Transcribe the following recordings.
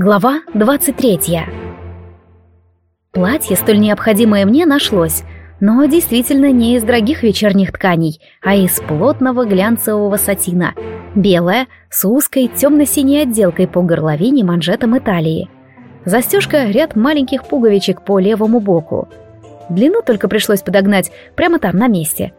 Глава 23 Платье, столь необходимое мне, нашлось, но действительно не из дорогих вечерних тканей, а из плотного глянцевого сатина. Белое, с узкой темно-синей отделкой по горловине, манжетам и талии. Застежка — ряд маленьких пуговичек по левому боку. Длину только пришлось подогнать прямо там, на месте.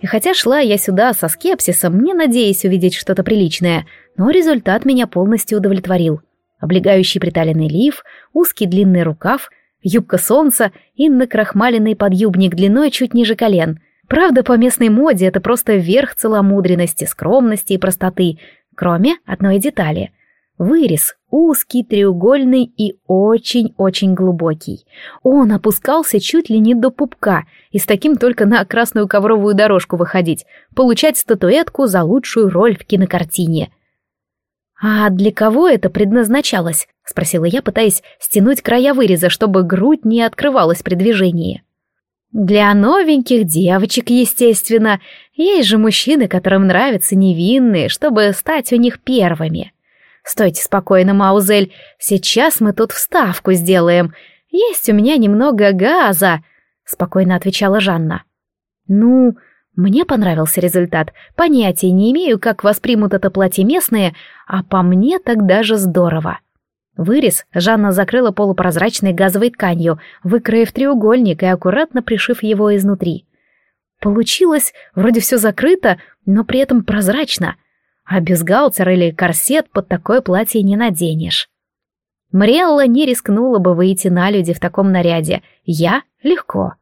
И хотя шла я сюда со скепсисом, не надеясь увидеть что-то приличное, но результат меня полностью удовлетворил — облегающий приталенный лиф, узкий длинный рукав, юбка солнца и накрахмаленный подъюбник длиной чуть ниже колен. Правда, по местной моде это просто верх целомудренности, скромности и простоты, кроме одной детали. Вырез узкий, треугольный и очень-очень глубокий. Он опускался чуть ли не до пупка, и с таким только на красную ковровую дорожку выходить, получать статуэтку за лучшую роль в кинокартине — «А для кого это предназначалось?» — спросила я, пытаясь стянуть края выреза, чтобы грудь не открывалась при движении. «Для новеньких девочек, естественно. Есть же мужчины, которым нравятся невинные, чтобы стать у них первыми. Стойте спокойно, Маузель, сейчас мы тут вставку сделаем. Есть у меня немного газа», — спокойно отвечала Жанна. «Ну, мне понравился результат. Понятия не имею, как воспримут это платье местные, а по мне так даже здорово. Вырез Жанна закрыла полупрозрачной газовой тканью, выкроив треугольник и аккуратно пришив его изнутри. Получилось, вроде все закрыто, но при этом прозрачно. А бюстгальтер или корсет под такое платье не наденешь. Мрелла не рискнула бы выйти на люди в таком наряде. Я — легко.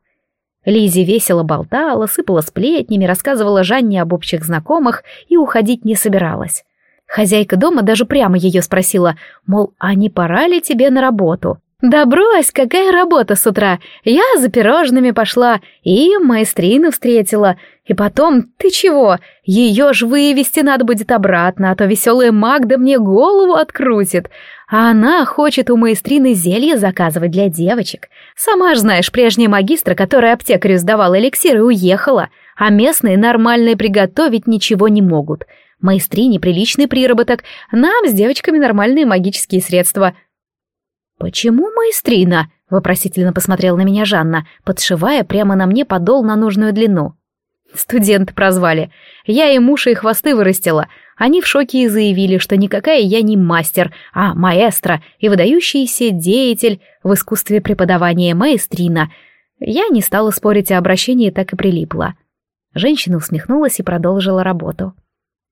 Лизи весело болтала, сыпала сплетнями, рассказывала Жанне об общих знакомых и уходить не собиралась. Хозяйка дома даже прямо ее спросила, мол, а не пора ли тебе на работу? «Да брось, какая работа с утра! Я за пирожными пошла и маэстрину встретила. И потом, ты чего? Ее ж вывести надо будет обратно, а то веселая Магда мне голову открутит. А она хочет у маэстрины зелье заказывать для девочек. Сама ж знаешь, прежняя магистра, которая аптекарю сдавала эликсиры, уехала, а местные нормальные приготовить ничего не могут. Маэстрине приличный приработок, нам с девочками нормальные магические средства — «Почему маэстрина?» — вопросительно посмотрела на меня Жанна, подшивая прямо на мне подол на нужную длину. Студенты прозвали. Я и уши и хвосты вырастила. Они в шоке и заявили, что никакая я не мастер, а маэстро и выдающийся деятель в искусстве преподавания маэстрина. Я не стала спорить о обращении, так и прилипла. Женщина усмехнулась и продолжила работу.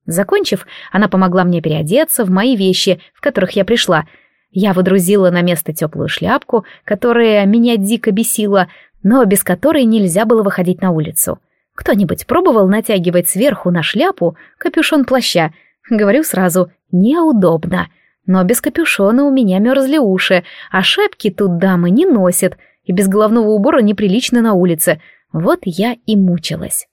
Закончив, она помогла мне переодеться в мои вещи, в которых я пришла, я выдрузила на место теплую шляпку, которая меня дико бесила, но без которой нельзя было выходить на улицу. Кто-нибудь пробовал натягивать сверху на шляпу капюшон плаща? Говорю сразу, неудобно. Но без капюшона у меня мерзли уши, а шапки тут дамы не носят, и без головного убора неприлично на улице. Вот я и мучилась.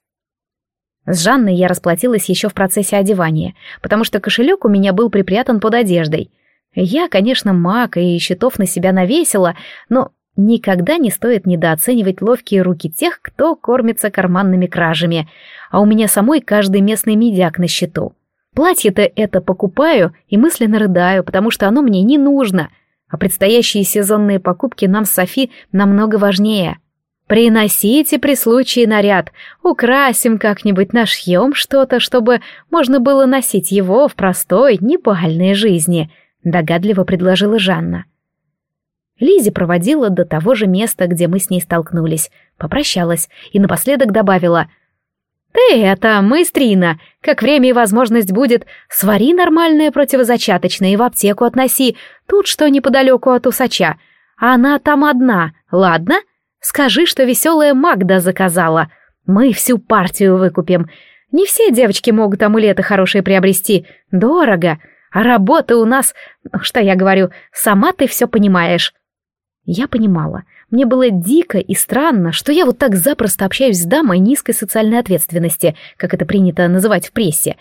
С Жанной я расплатилась еще в процессе одевания, потому что кошелек у меня был припрятан под одеждой. Я, конечно, маг и счетов на себя навесила, но никогда не стоит недооценивать ловкие руки тех, кто кормится карманными кражами, а у меня самой каждый местный медяк на счету. Платье-то это покупаю и мысленно рыдаю, потому что оно мне не нужно, а предстоящие сезонные покупки нам с Софи намного важнее. Приносите при случае наряд, украсим как-нибудь, нашьем что-то, чтобы можно было носить его в простой, небальной жизни —— догадливо предложила Жанна. Лизи проводила до того же места, где мы с ней столкнулись, попрощалась и напоследок добавила «Ты это, маэстрина, как время и возможность будет, свари нормальное противозачаточное и в аптеку относи, тут что неподалеку от усача, она там одна, ладно? Скажи, что веселая Магда заказала, мы всю партию выкупим. Не все девочки могут амулеты хорошие приобрести, дорого». А работа у нас... Ну, что я говорю, сама ты все понимаешь. Я понимала. Мне было дико и странно, что я вот так запросто общаюсь с дамой низкой социальной ответственности, как это принято называть в прессе.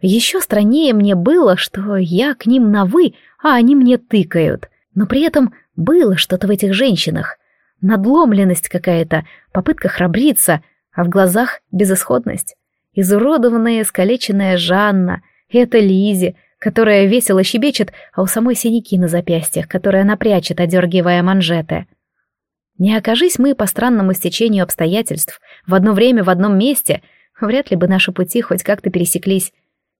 Еще страннее мне было, что я к ним на «вы», а они мне тыкают. Но при этом было что-то в этих женщинах. Надломленность какая-то, попытка храбриться, а в глазах безысходность. Изуродованная, искалеченная Жанна, это Лизи, которая весело щебечет, а у самой синяки на запястьях, которые она прячет, одергивая манжеты. Не окажись мы по странному стечению обстоятельств в одно время в одном месте, вряд ли бы наши пути хоть как-то пересеклись.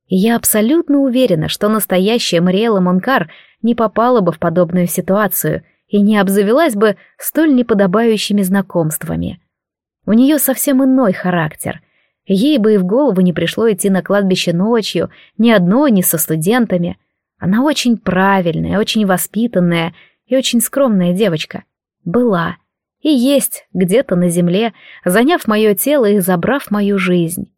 И я абсолютно уверена, что настоящая Мариэла Монкар не попала бы в подобную ситуацию и не обзавелась бы столь неподобающими знакомствами. У нее совсем иной характер. Ей бы и в голову не пришло идти на кладбище ночью, ни одной, ни со студентами. Она очень правильная, очень воспитанная и очень скромная девочка. Была. И есть где-то на земле, заняв мое тело и забрав мою жизнь.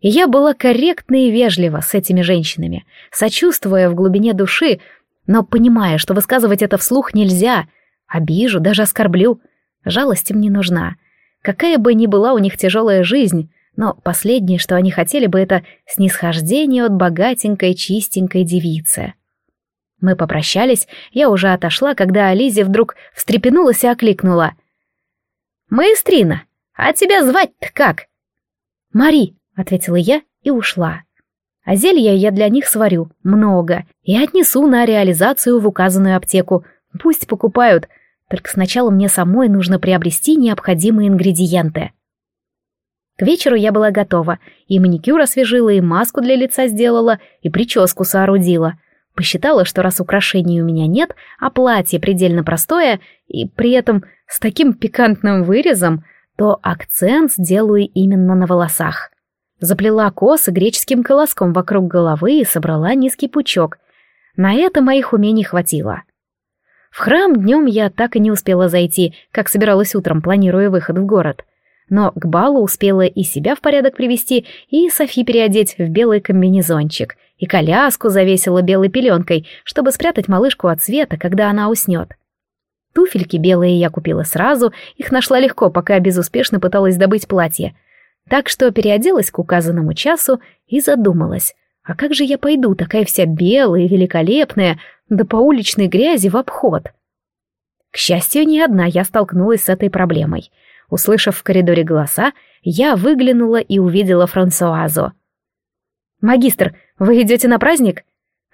И я была корректна и вежлива с этими женщинами, сочувствуя в глубине души, но понимая, что высказывать это вслух нельзя, обижу, даже оскорблю. Жалость им не нужна. Какая бы ни была у них тяжелая жизнь, но последнее, что они хотели бы, это снисхождение от богатенькой, чистенькой девицы. Мы попрощались, я уже отошла, когда Ализе вдруг встрепенулась и окликнула. «Маэстрина, а тебя звать-то как?» «Мари», — ответила я и ушла. А зелья я для них сварю, много, и отнесу на реализацию в указанную аптеку. Пусть покупают, только сначала мне самой нужно приобрести необходимые ингредиенты. К вечеру я была готова, и маникюр освежила, и маску для лица сделала, и прическу соорудила. Посчитала, что раз украшений у меня нет, а платье предельно простое, и при этом с таким пикантным вырезом, то акцент сделаю именно на волосах. Заплела косы греческим колоском вокруг головы и собрала низкий пучок. На это моих умений хватило. В храм днем я так и не успела зайти, как собиралась утром, планируя выход в город. Но к балу успела и себя в порядок привести, и Софи переодеть в белый комбинезончик, и коляску завесила белой пеленкой, чтобы спрятать малышку от света, когда она уснет. Туфельки белые я купила сразу, их нашла легко, пока безуспешно пыталась добыть платье. Так что переоделась к указанному часу и задумалась, а как же я пойду, такая вся белая и великолепная, да по уличной грязи в обход? К счастью, не одна я столкнулась с этой проблемой. Услышав в коридоре голоса, я выглянула и увидела Франсуазу. «Магистр, вы идете на праздник?»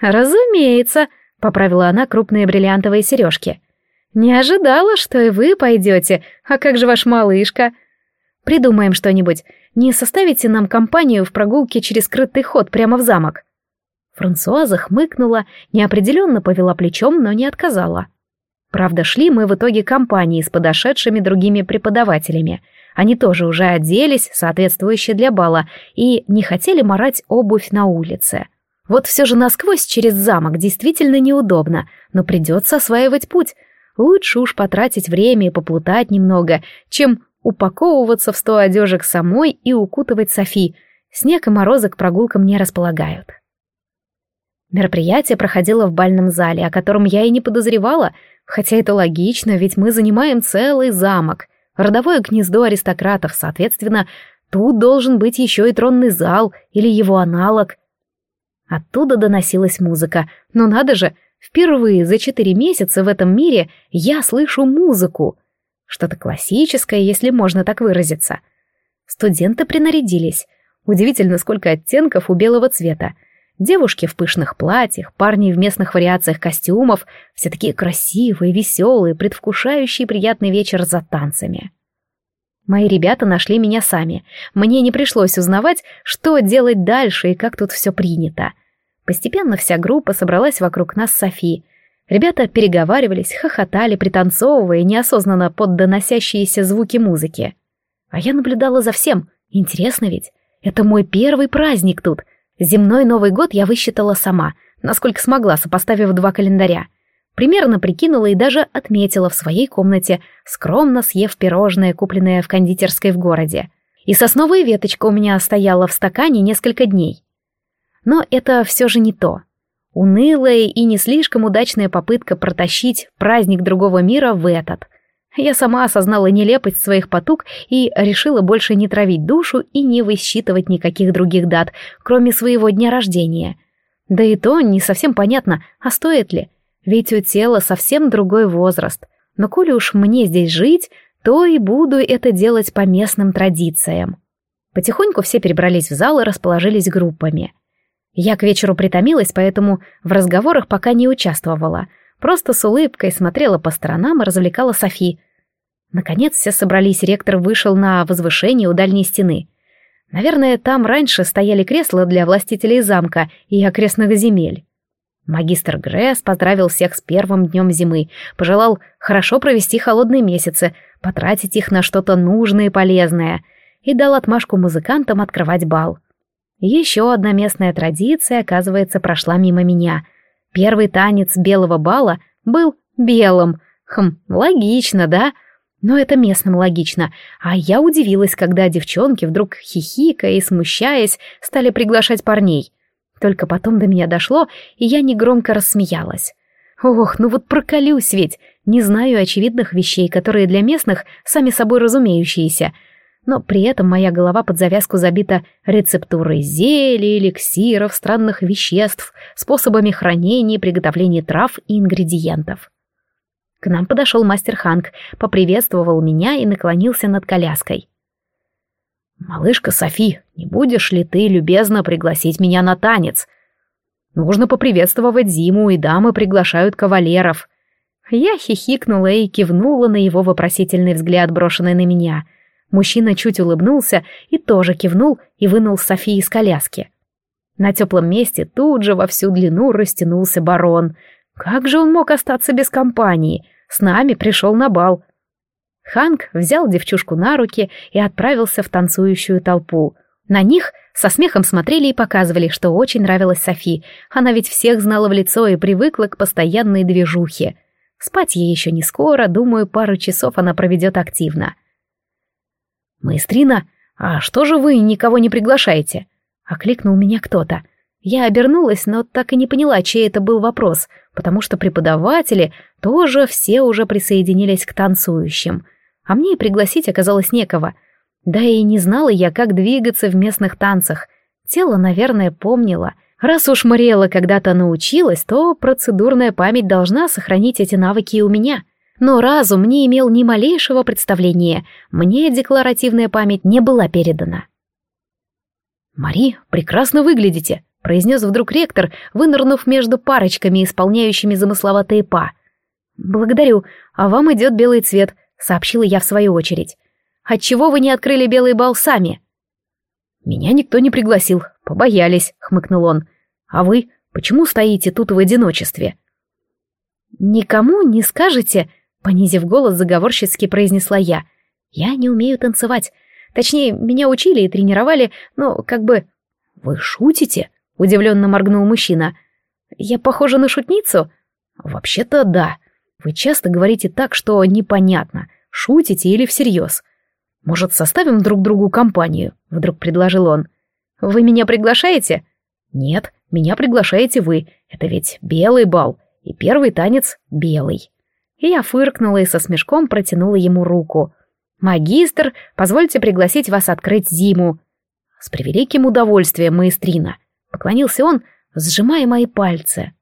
«Разумеется», — поправила она крупные бриллиантовые сережки. «Не ожидала, что и вы пойдете. А как же ваш малышка?» «Придумаем что-нибудь. Не составите нам компанию в прогулке через скрытый ход прямо в замок?» Франсуаза хмыкнула, неопределенно повела плечом, но не отказала. Правда, шли мы в итоге компанией с подошедшими другими преподавателями. Они тоже уже оделись, соответствующе для бала, и не хотели морать обувь на улице. Вот все же насквозь через замок действительно неудобно, но придется осваивать путь. Лучше уж потратить время и поплутать немного, чем упаковываться в сто одежек самой и укутывать Софи. Снег и морозы к прогулкам не располагают. Мероприятие проходило в бальном зале, о котором я и не подозревала, хотя это логично, ведь мы занимаем целый замок, родовое гнездо аристократов, соответственно, тут должен быть еще и тронный зал или его аналог. Оттуда доносилась музыка, но надо же, впервые за четыре месяца в этом мире я слышу музыку — что-то классическое, если можно так выразиться. Студенты принарядились. Удивительно, сколько оттенков у белого цвета. Девушки в пышных платьях, парни в местных вариациях костюмов, все такие красивые, веселые, предвкушающие приятный вечер за танцами. Мои ребята нашли меня сами. Мне не пришлось узнавать, что делать дальше и как тут все принято. Постепенно вся группа собралась вокруг нас Софи, Ребята переговаривались, хохотали, пританцовывая неосознанно под доносящиеся звуки музыки. А я наблюдала за всем. Интересно ведь. Это мой первый праздник тут. Земной Новый год я высчитала сама, насколько смогла, сопоставив два календаря. Примерно прикинула и даже отметила в своей комнате, скромно съев пирожное, купленное в кондитерской в городе. И сосновая веточка у меня стояла в стакане несколько дней. Но это все же не то. Унылая и не слишком удачная попытка протащить праздник другого мира в этот. Я сама осознала нелепость своих потуг и решила больше не травить душу и не высчитывать никаких других дат, кроме своего дня рождения. Да и то не совсем понятно, а стоит ли, ведь у тела совсем другой возраст. Но коли уж мне здесь жить, то и буду это делать по местным традициям. Потихоньку все перебрались в зал и расположились группами — Я к вечеру притомилась, поэтому в разговорах пока не участвовала. Просто с улыбкой смотрела по сторонам и развлекала Софи. Наконец все собрались, ректор вышел на возвышение у дальней стены. Наверное, там раньше стояли кресла для властителей замка и окрестных земель. Магистр Гресс поздравил всех с первым днем зимы, пожелал хорошо провести холодные месяцы, потратить их на что-то нужное и полезное, и дал отмашку музыкантам открывать бал. Еще одна местная традиция, оказывается, прошла мимо меня. Первый танец белого бала был белым. Хм, логично, да? Но это местным логично. А я удивилась, когда девчонки, вдруг хихикая и смущаясь, стали приглашать парней. Только потом до меня дошло, и я негромко рассмеялась. Ох, ну вот проколюсь ведь. Не знаю очевидных вещей, которые для местных сами собой разумеющиеся — но при этом моя голова под завязку забита рецептурой зелий, эликсиров, странных веществ, способами хранения, приготовления трав и ингредиентов. К нам подошел мастер Ханк, поприветствовал меня и наклонился над коляской. «Малышка Софи, не будешь ли ты любезно пригласить меня на танец? Нужно поприветствовать зиму, и дамы приглашают кавалеров». Я хихикнула и кивнула на его вопросительный взгляд, брошенный на меня — Мужчина чуть улыбнулся и тоже кивнул и вынул Софи из коляски. На теплом месте тут же во всю длину растянулся барон. Как же он мог остаться без компании? С нами пришел на бал. Ханк взял девчушку на руки и отправился в танцующую толпу. На них со смехом смотрели и показывали, что очень нравилась Софи. Она ведь всех знала в лицо и привыкла к постоянной движухе. Спать ей еще не скоро, думаю, пару часов она проведет активно. «Маэстрина, а что же вы никого не приглашаете?» — окликнул меня кто-то. Я обернулась, но так и не поняла, чей это был вопрос, потому что преподаватели тоже все уже присоединились к танцующим, а мне и пригласить оказалось некого. Да и не знала я, как двигаться в местных танцах. Тело, наверное, помнило. Раз уж Мариэла когда-то научилась, то процедурная память должна сохранить эти навыки и у меня — но разум не имел ни малейшего представления, мне декларативная память не была передана. «Мари, прекрасно выглядите», — произнес вдруг ректор, вынырнув между парочками, исполняющими замысловатые па. «Благодарю, а вам идет белый цвет», — сообщила я в свою очередь. «Отчего вы не открыли белый бал сами?» «Меня никто не пригласил, побоялись», — хмыкнул он. «А вы почему стоите тут в одиночестве?» «Никому не скажете?» Понизив голос, заговорщицки произнесла я. «Я не умею танцевать. Точнее, меня учили и тренировали, но как бы...» «Вы шутите?» — удивленно моргнул мужчина. «Я похожа на шутницу?» «Вообще-то да. Вы часто говорите так, что непонятно, шутите или всерьез. Может, составим друг другу компанию?» — вдруг предложил он. «Вы меня приглашаете?» «Нет, меня приглашаете вы. Это ведь белый бал, и первый танец белый». И я фыркнула и со смешком протянула ему руку. «Магистр, позвольте пригласить вас открыть зиму». «С превеликим удовольствием, маэстрина», — поклонился он, сжимая мои пальцы.